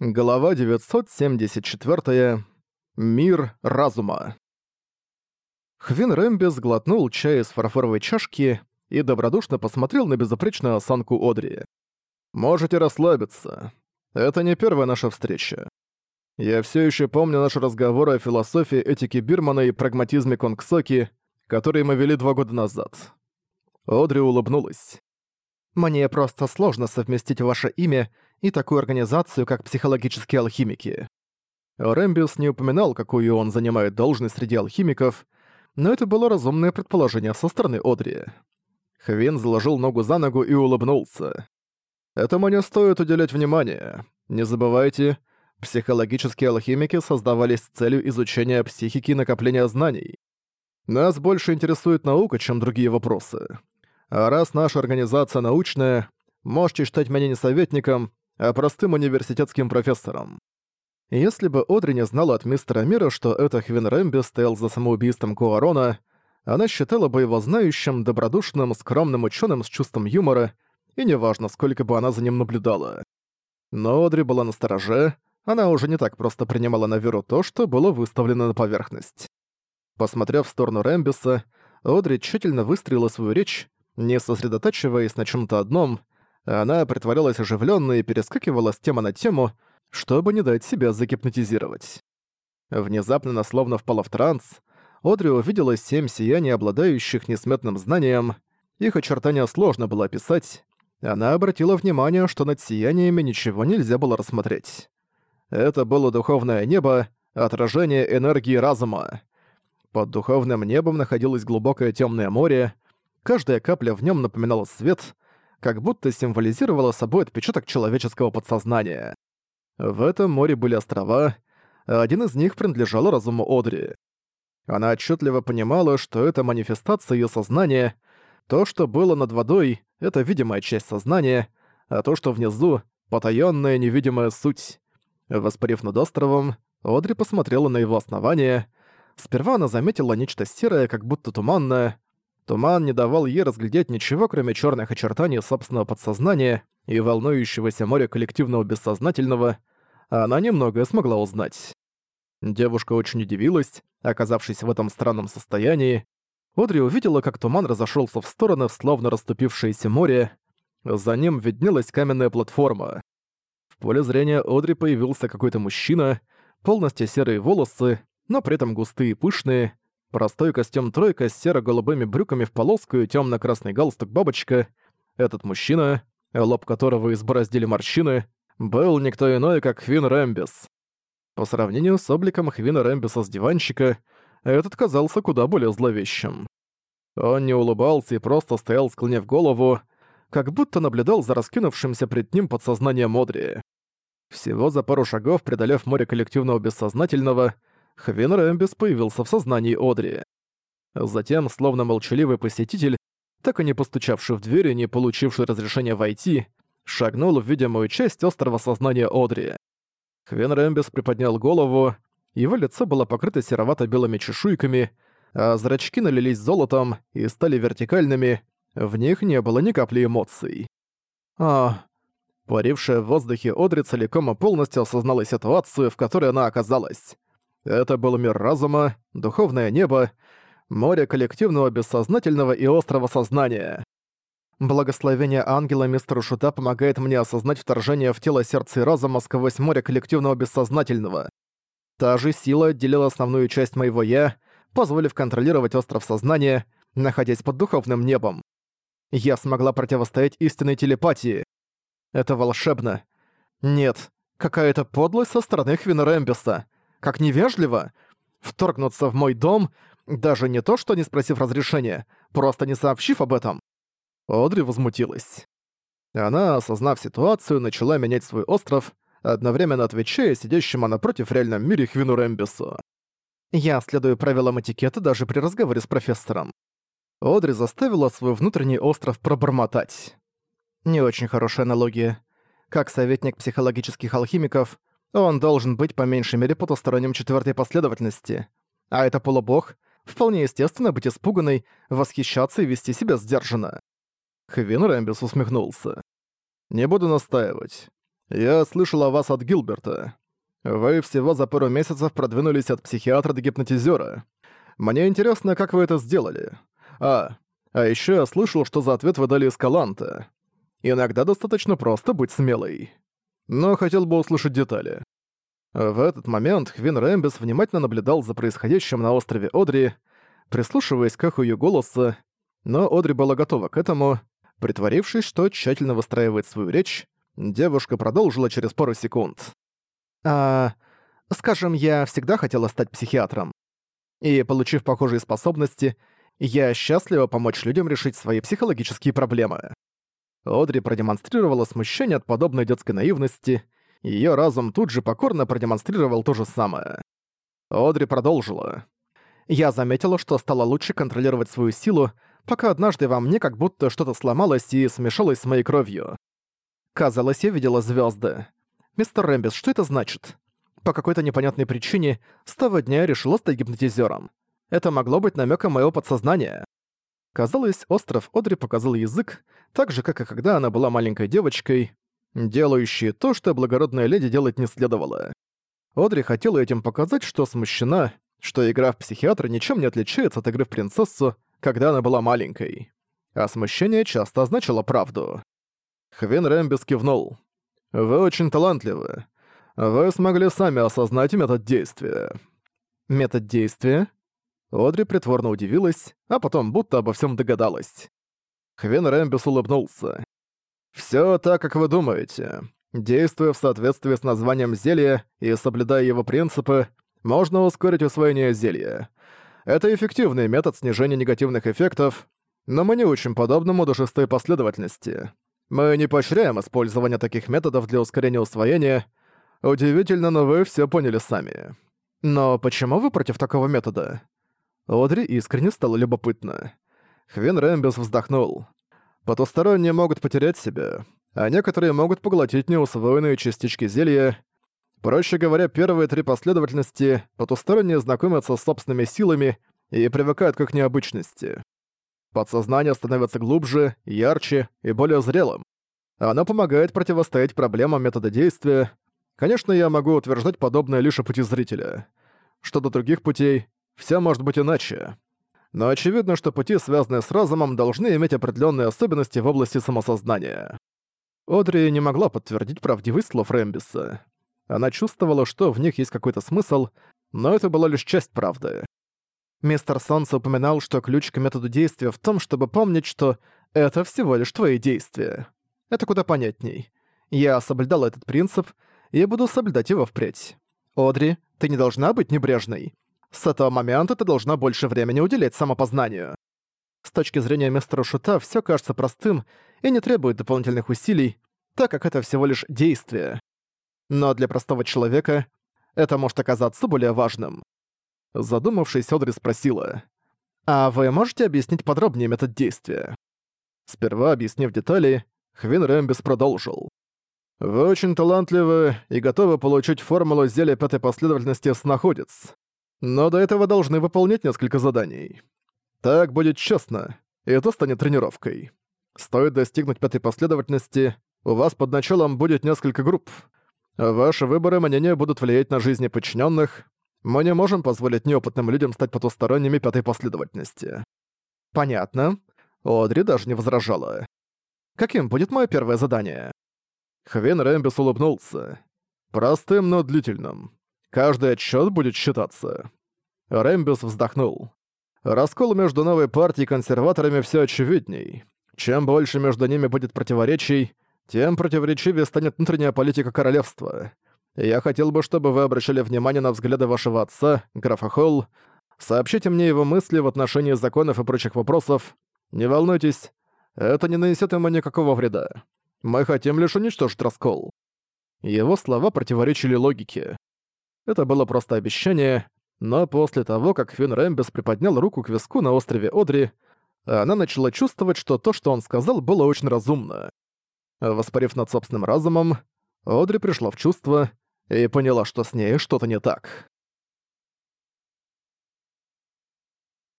Глава 974. Мир разума. Хвин Рэмби сглотнул чай из фарфоровой чашки и добродушно посмотрел на безупречную осанку Одри. «Можете расслабиться. Это не первая наша встреча. Я все еще помню наши разговоры о философии этике Бирмана и прагматизме Конгсоки, которые мы вели два года назад». Одри улыбнулась. Мне просто сложно совместить ваше имя и такую организацию, как психологические алхимики. Рэмбиус не упоминал, какую он занимает должность среди алхимиков, но это было разумное предположение со стороны Одри. Хвин заложил ногу за ногу и улыбнулся. Этому не стоит уделять внимание. Не забывайте, психологические алхимики создавались с целью изучения психики и накопления знаний. Нас больше интересует наука, чем другие вопросы. А раз наша организация научная, можете считать меня не советником, а простым университетским профессором. Если бы Одри не знала от мистера Мира, что это Хвин Рэмби стоял за самоубийством Куарона, она считала бы его знающим, добродушным, скромным ученым с чувством юмора, и неважно, сколько бы она за ним наблюдала. Но Одри была настороже, она уже не так просто принимала на веру то, что было выставлено на поверхность. Посмотрев в сторону Рэмбиса, Одри тщательно выстроила свою речь, не сосредотачиваясь на чем то одном, она притворялась оживленной и перескакивала с темы на тему, чтобы не дать себя загипнотизировать. Внезапно она словно впала в транс. Одри увидела семь сияний, обладающих несметным знанием. Их очертания сложно было описать. Она обратила внимание, что над сияниями ничего нельзя было рассмотреть. Это было духовное небо, отражение энергии разума. Под духовным небом находилось глубокое темное море — каждая капля в нем напоминала свет, как будто символизировала собой отпечаток человеческого подсознания. В этом море были острова, а один из них принадлежал разуму Одри. Она отчетливо понимала, что это манифестация ее сознания, то, что было над водой, это видимая часть сознания, а то, что внизу — потаённая невидимая суть. Воспарив над островом, Одри посмотрела на его основание. Сперва она заметила нечто серое, как будто туманное, Туман не давал ей разглядеть ничего, кроме черных очертаний собственного подсознания и волнующегося моря коллективного бессознательного, а она немногое смогла узнать. Девушка очень удивилась, оказавшись в этом странном состоянии. Одри увидела, как туман разошелся в стороны, словно расступившееся море. За ним виднелась каменная платформа. В поле зрения Одри появился какой-то мужчина, полностью серые волосы, но при этом густые и пышные, Простой костюм тройка с серо-голубыми брюками в полоску и темно-красный галстук бабочка. Этот мужчина, лоб которого избороздили морщины, был никто иной, как Хвин Рэмбис. По сравнению с обликом Хвина Рэмбиса с диванчика, этот казался куда более зловещим. Он не улыбался и просто стоял, склонив голову, как будто наблюдал за раскинувшимся пред ним подсознанием Одри. Всего за пару шагов, преодолев море коллективного бессознательного, Хвен Рэмбис появился в сознании Одри. Затем, словно молчаливый посетитель, так и не постучавший в дверь и не получивший разрешения войти, шагнул в видимую часть острого сознания Одри. Хвен Рэмбис приподнял голову, его лицо было покрыто серовато-белыми чешуйками, а зрачки налились золотом и стали вертикальными, в них не было ни капли эмоций. А, парившая в воздухе Одри целиком и полностью осознала ситуацию, в которой она оказалась. Это был мир разума, духовное небо, море коллективного бессознательного и острого сознания. Благословение ангела мистера Шута помогает мне осознать вторжение в тело сердца и разума сквозь море коллективного бессознательного. Та же сила отделила основную часть моего «я», позволив контролировать остров сознания, находясь под духовным небом. Я смогла противостоять истинной телепатии. Это волшебно. Нет, какая-то подлость со стороны Хвина Рэмбиса — как невежливо! Вторгнуться в мой дом, даже не то, что не спросив разрешения, просто не сообщив об этом. Одри возмутилась. Она, осознав ситуацию, начала менять свой остров, одновременно отвечая сидящему напротив в реальном мире Хвину Рэмбису. «Я следую правилам этикета даже при разговоре с профессором». Одри заставила свой внутренний остров пробормотать. Не очень хорошая аналогия. Как советник психологических алхимиков, он должен быть по меньшей мере потусторонним четвертой последовательности. А это полубог, вполне естественно быть испуганной, восхищаться и вести себя сдержанно. Хвин Рэмбис усмехнулся. «Не буду настаивать. Я слышал о вас от Гилберта. Вы всего за пару месяцев продвинулись от психиатра до гипнотизера. Мне интересно, как вы это сделали. А, а еще я слышал, что за ответ вы дали эскаланта. Иногда достаточно просто быть смелой» но хотел бы услышать детали. В этот момент Хвин Рэмбис внимательно наблюдал за происходящим на острове Одри, прислушиваясь к эху её голоса, но Одри была готова к этому. Притворившись, что тщательно выстраивает свою речь, девушка продолжила через пару секунд. «А... скажем, я всегда хотела стать психиатром. И, получив похожие способности, я счастлива помочь людям решить свои психологические проблемы». Одри продемонстрировала смущение от подобной детской наивности, и её разум тут же покорно продемонстрировал то же самое. Одри продолжила. «Я заметила, что стала лучше контролировать свою силу, пока однажды во мне как будто что-то сломалось и смешалось с моей кровью. Казалось, я видела звёзды. Мистер Рэмбис, что это значит? По какой-то непонятной причине с того дня я решила стать гипнотизёром. Это могло быть намёком моего подсознания. Казалось, остров Одри показал язык, так же, как и когда она была маленькой девочкой, делающей то, что благородная леди делать не следовало. Одри хотела этим показать, что смущена, что игра в психиатра ничем не отличается от игры в принцессу, когда она была маленькой. А смущение часто означало правду. Хвин Рэмбис кивнул. «Вы очень талантливы. Вы смогли сами осознать метод действия». «Метод действия?» Одри притворно удивилась, а потом будто обо всем догадалась. Хвен Рэмбис улыбнулся. Все так, как вы думаете. Действуя в соответствии с названием зелья и соблюдая его принципы, можно ускорить усвоение зелья. Это эффективный метод снижения негативных эффектов, но мы не учим подобному до шестой последовательности. Мы не поощряем использование таких методов для ускорения усвоения. Удивительно, но вы все поняли сами. Но почему вы против такого метода? Одри искренне стало любопытно. Хвен Рэмбис вздохнул. Потусторонние могут потерять себя, а некоторые могут поглотить неусвоенные частички зелья. Проще говоря, первые три последовательности потусторонние знакомятся с собственными силами и привыкают к их необычности. Подсознание становится глубже, ярче и более зрелым. Оно помогает противостоять проблемам метода действия. Конечно, я могу утверждать подобное лишь о пути зрителя. Что до других путей, все может быть иначе. Но очевидно, что пути, связанные с разумом, должны иметь определенные особенности в области самосознания. Одри не могла подтвердить правдивость слов Рэмбиса. Она чувствовала, что в них есть какой-то смысл, но это была лишь часть правды. Мистер Солнце упоминал, что ключ к методу действия в том, чтобы помнить, что это всего лишь твои действия. Это куда понятней. Я соблюдал этот принцип, и буду соблюдать его впредь. Одри, ты не должна быть небрежной. С этого момента ты должна больше времени уделять самопознанию. С точки зрения мистера Шута все кажется простым и не требует дополнительных усилий, так как это всего лишь действие. Но для простого человека это может оказаться более важным. Задумавшись, Одри спросила, «А вы можете объяснить подробнее метод действия?» Сперва объяснив детали, Хвин Рэмбис продолжил. «Вы очень талантливы и готовы получить формулу зелья пятой последовательности «Снаходец» но до этого должны выполнять несколько заданий. Так будет честно, и это станет тренировкой. Стоит достигнуть пятой последовательности, у вас под началом будет несколько групп. Ваши выборы и мнения будут влиять на жизни подчиненных. Мы не можем позволить неопытным людям стать потусторонними пятой последовательности. Понятно. Одри даже не возражала. Каким будет мое первое задание? Хвен Рэмбис улыбнулся. Простым, но длительным. Каждый отсчёт будет считаться. Рэмбис вздохнул. Раскол между новой партией и консерваторами все очевидней. Чем больше между ними будет противоречий, тем противоречивее станет внутренняя политика королевства. Я хотел бы, чтобы вы обращали внимание на взгляды вашего отца, графа Холл. Сообщите мне его мысли в отношении законов и прочих вопросов. Не волнуйтесь, это не нанесет ему никакого вреда. Мы хотим лишь уничтожить раскол». Его слова противоречили логике. Это было просто обещание, но после того, как Финн Рэмбис приподнял руку к виску на острове Одри, она начала чувствовать, что то, что он сказал, было очень разумно. Воспарив над собственным разумом, Одри пришла в чувство и поняла, что с ней что-то не так.